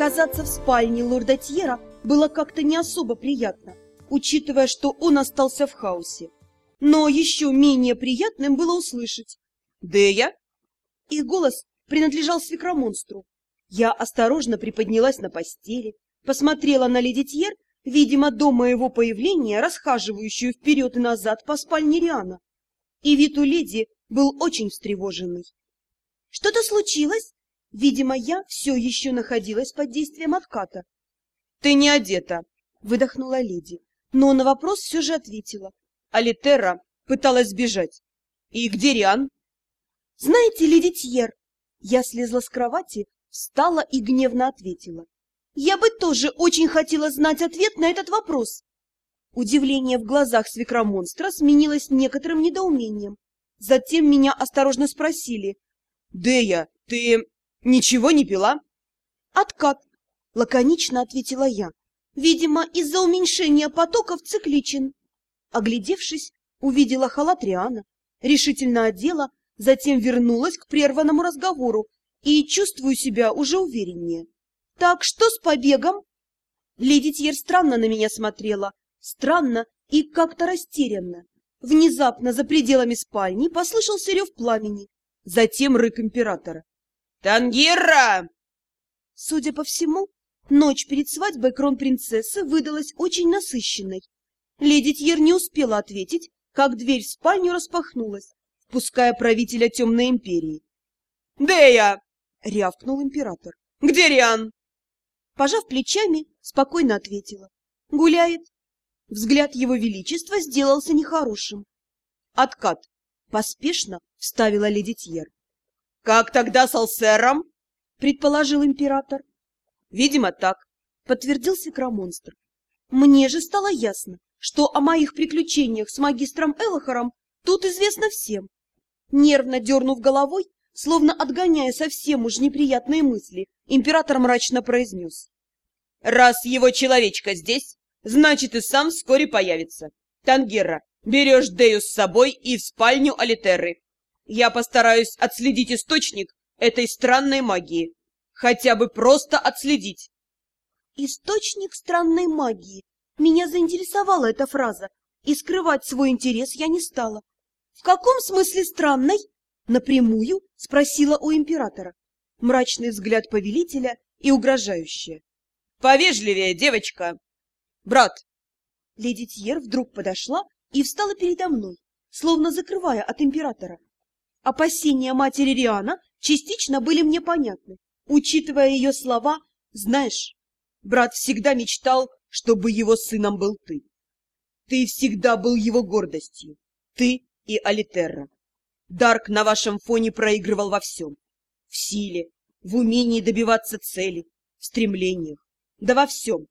Оказаться в спальне лорда Тьера было как-то не особо приятно, учитывая, что он остался в хаосе. Но еще менее приятным было услышать «Дея?» Их голос принадлежал свекромонстру. Я осторожно приподнялась на постели, посмотрела на леди Тьер, видимо, до моего появления, расхаживающую вперед и назад по спальне Риана. И вид у леди был очень встревоженный. «Что-то случилось?» Видимо, я все еще находилась под действием отката. — Ты не одета, — выдохнула леди, но на вопрос все же ответила. Алитера пыталась сбежать. — И где Риан? — Знаете, леди Тьер, я слезла с кровати, встала и гневно ответила. Я бы тоже очень хотела знать ответ на этот вопрос. Удивление в глазах свекромонстра сменилось некоторым недоумением. Затем меня осторожно спросили. — Дея, ты Ничего не пила? Откат, лаконично ответила я. Видимо, из-за уменьшения потоков цикличен. Оглядевшись, увидела халат Риана, решительно одела, затем вернулась к прерванному разговору и чувствую себя уже увереннее. Так что с побегом? Леди Тьер странно на меня смотрела, странно и как-то растерянно. Внезапно за пределами спальни послышался рев пламени, затем рык императора. «Тангира!» Судя по всему, ночь перед свадьбой кронпринцессы выдалась очень насыщенной. Леди Тьер не успела ответить, как дверь в спальню распахнулась, впуская правителя Темной Империи. «Дея!» — рявкнул император. «Где Риан?» Пожав плечами, спокойно ответила. «Гуляет». Взгляд его величества сделался нехорошим. «Откат!» — поспешно вставила леди Тьер. — Как тогда с Алсером? — предположил император. — Видимо, так, — подтвердил секромонстр. Мне же стало ясно, что о моих приключениях с магистром Элохором тут известно всем. Нервно дернув головой, словно отгоняя совсем уж неприятные мысли, император мрачно произнес. — Раз его человечка здесь, значит и сам вскоре появится. Тангера, берешь Дею с собой и в спальню Алитерры. Я постараюсь отследить источник этой странной магии. Хотя бы просто отследить. Источник странной магии. Меня заинтересовала эта фраза, и скрывать свой интерес я не стала. В каком смысле странной? Напрямую спросила у императора. Мрачный взгляд повелителя и угрожающее. Повежливее, девочка. Брат. Леди Тьер вдруг подошла и встала передо мной, словно закрывая от императора. Опасения матери Риана частично были мне понятны. Учитывая ее слова, знаешь, брат всегда мечтал, чтобы его сыном был ты. Ты всегда был его гордостью. Ты и Алитерра. Дарк на вашем фоне проигрывал во всем. В силе, в умении добиваться цели, в стремлениях, да во всем.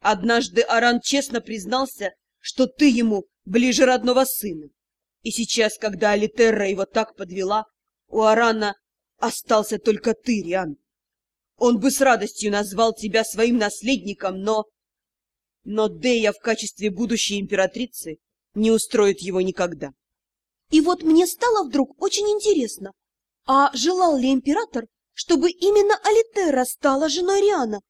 Однажды Аран честно признался, что ты ему ближе родного сына. И сейчас, когда Алитерра его так подвела, у Арана остался только ты, Риан. Он бы с радостью назвал тебя своим наследником, но... Но Дея в качестве будущей императрицы не устроит его никогда. И вот мне стало вдруг очень интересно, а желал ли император, чтобы именно Алитера стала женой Риана?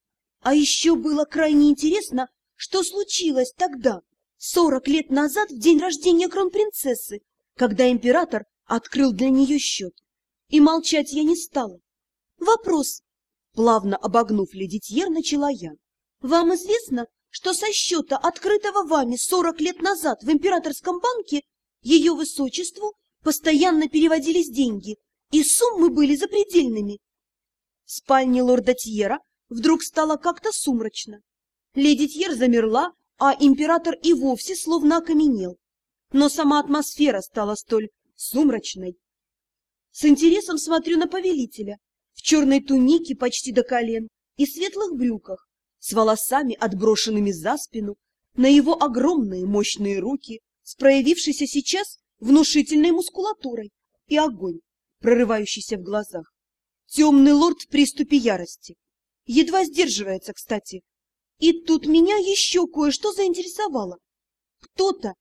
А еще было крайне интересно, что случилось тогда, Сорок лет назад, в день рождения кронпринцессы, когда император открыл для нее счет. И молчать я не стала. Вопрос. Плавно обогнув леди Тьер, начала я. Вам известно, что со счета, открытого вами сорок лет назад в императорском банке, ее высочеству постоянно переводились деньги, и суммы были запредельными. В спальне лорда Тьера вдруг стало как-то сумрачно. Леди Тьер замерла, а император и вовсе словно окаменел. Но сама атмосфера стала столь сумрачной. С интересом смотрю на повелителя в черной тунике почти до колен и светлых брюках, с волосами, отброшенными за спину, на его огромные мощные руки, с проявившейся сейчас внушительной мускулатурой и огонь, прорывающийся в глазах. Темный лорд в приступе ярости. Едва сдерживается, кстати, и тут меня еще кое-что заинтересовало. Кто-то,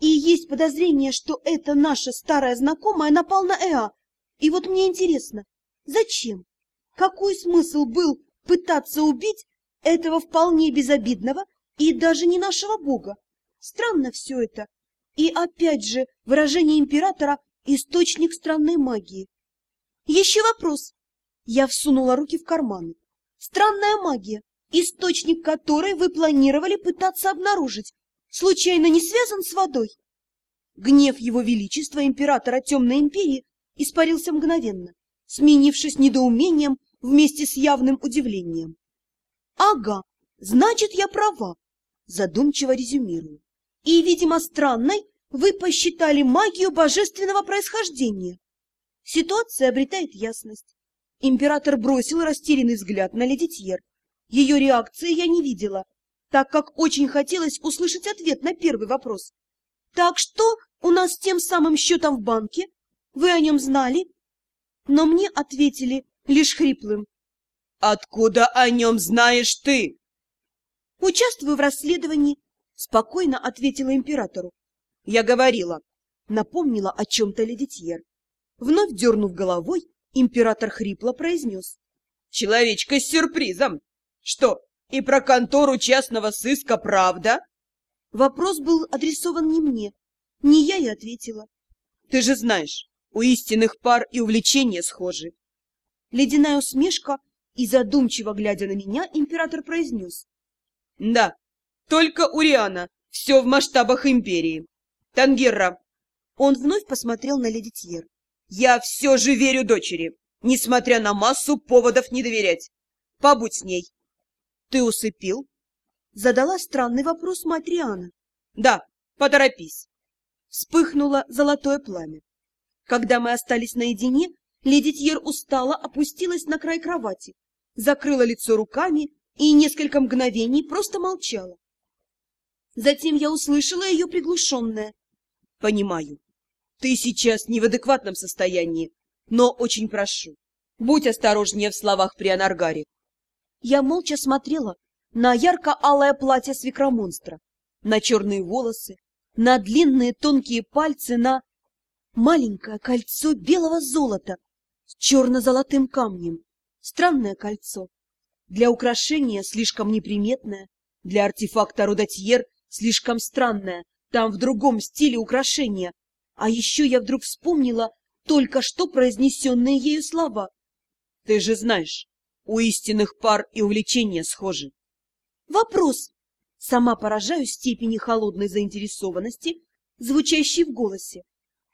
и есть подозрение, что это наша старая знакомая напал на Эа. И вот мне интересно, зачем? Какой смысл был пытаться убить этого вполне безобидного и даже не нашего бога. Странно все это. И опять же выражение императора – источник странной магии. Еще вопрос. Я всунула руки в карманы. Странная магия, источник которой вы планировали пытаться обнаружить, случайно не связан с водой? Гнев его величества, императора Темной империи, испарился мгновенно, сменившись недоумением вместе с явным удивлением. Ага, значит, я права, задумчиво резюмирую. И, видимо, странной вы посчитали магию божественного происхождения. Ситуация обретает ясность. Император бросил растерянный взгляд на леди Тьер. Ее реакции я не видела, так как очень хотелось услышать ответ на первый вопрос. Так что у нас с тем самым счетом в банке? Вы о нем знали? Но мне ответили лишь хриплым. Откуда о нем знаешь ты? Участвую в расследовании, спокойно ответила императору. Я говорила, напомнила о чем-то леди Тьер. Вновь дернув головой, император хрипло произнес. Человечка с сюрпризом. Что, и про контору частного сыска правда? Вопрос был адресован не мне, не я и ответила. Ты же знаешь, у истинных пар и увлечения схожи. Ледяная усмешка и задумчиво глядя на меня, император произнес. Да, только у Риана все в масштабах империи. Тангерра. Он вновь посмотрел на леди Тьер. Я все же верю дочери, несмотря на массу поводов не доверять. Побудь с ней. Ты усыпил? Задала странный вопрос мать Риана. Да, поторопись. Вспыхнуло золотое пламя. Когда мы остались наедине, леди Тьер устало опустилась на край кровати, закрыла лицо руками и несколько мгновений просто молчала. Затем я услышала ее приглушенное. — Понимаю. Ты сейчас не в адекватном состоянии, но очень прошу, будь осторожнее в словах при Анаргаре. Я молча смотрела на ярко-алое платье свекромонстра, на черные волосы, на длинные тонкие пальцы, на маленькое кольцо белого золота с черно-золотым камнем. Странное кольцо. Для украшения слишком неприметное, для артефакта Рудотьер слишком странное, там в другом стиле украшения. А еще я вдруг вспомнила только что произнесенные ею слова. Ты же знаешь, у истинных пар и увлечения схожи. Вопрос. Сама поражаю степени холодной заинтересованности, звучащей в голосе.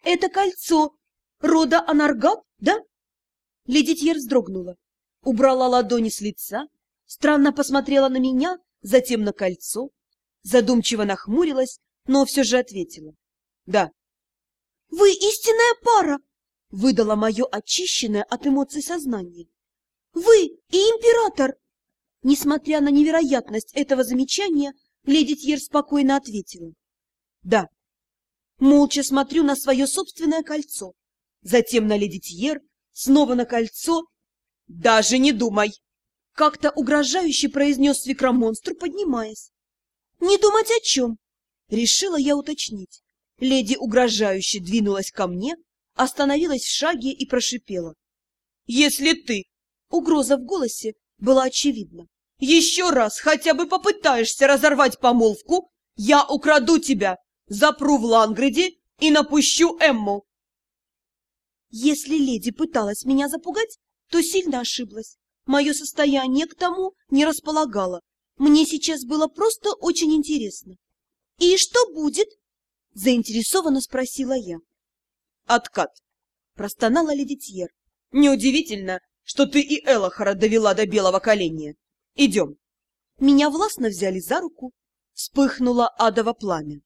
Это кольцо рода Анаргат, да? Леди Тьер вздрогнула, убрала ладони с лица, странно посмотрела на меня, затем на кольцо, задумчиво нахмурилась, но все же ответила. Да. Вы истинная пара, выдала мое очищенное от эмоций сознание. Вы и император! Несмотря на невероятность этого замечания, леди Тьер спокойно ответила. Да. Молча смотрю на свое собственное кольцо, затем на леди Тьер, снова на кольцо. Даже не думай! Как-то угрожающе произнес свекромонстр, поднимаясь. Не думать о чем? Решила я уточнить. Леди угрожающе двинулась ко мне, остановилась в шаге и прошипела. Если ты Угроза в голосе была очевидна. «Еще раз хотя бы попытаешься разорвать помолвку, я украду тебя, запру в Лангреде и напущу Эмму!» Если леди пыталась меня запугать, то сильно ошиблась. Мое состояние к тому не располагало. Мне сейчас было просто очень интересно. «И что будет?» — заинтересованно спросила я. «Откат!» — простонала леди Тьер. «Неудивительно, что ты и Элохора довела до белого коленя. Идем. Меня властно взяли за руку, вспыхнуло адово пламя.